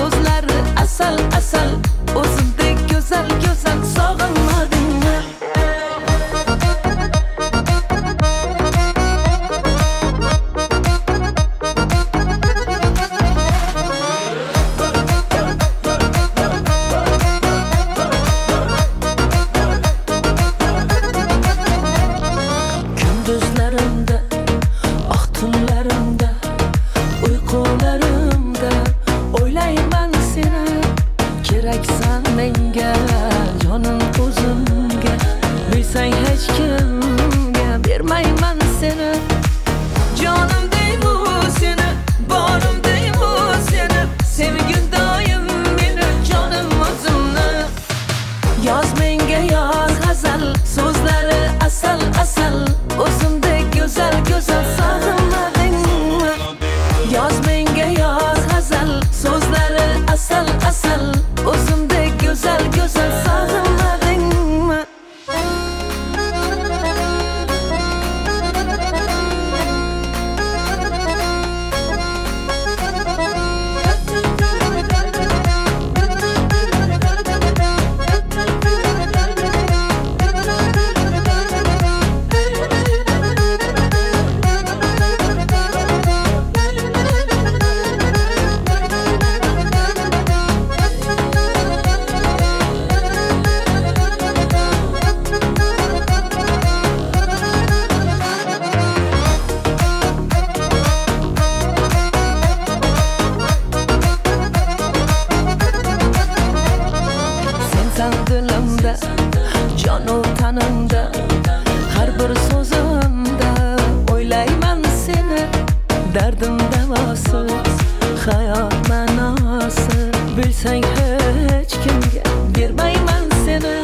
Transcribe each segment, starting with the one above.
sosları asal asal bermayman jonu tanimda har bir so'zimda o'ylayman seni. Dardim davosi hayot ma'nosi. Bilsang hech kimga bermayman seni.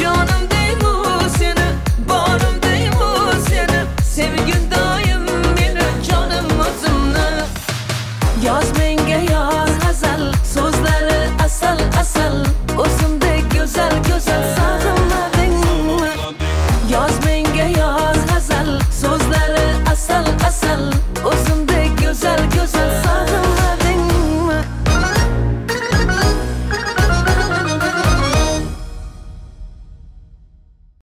Jonim deymu seni borim deymu seni. Sevgin doim meni jonim o'zimni. Yoz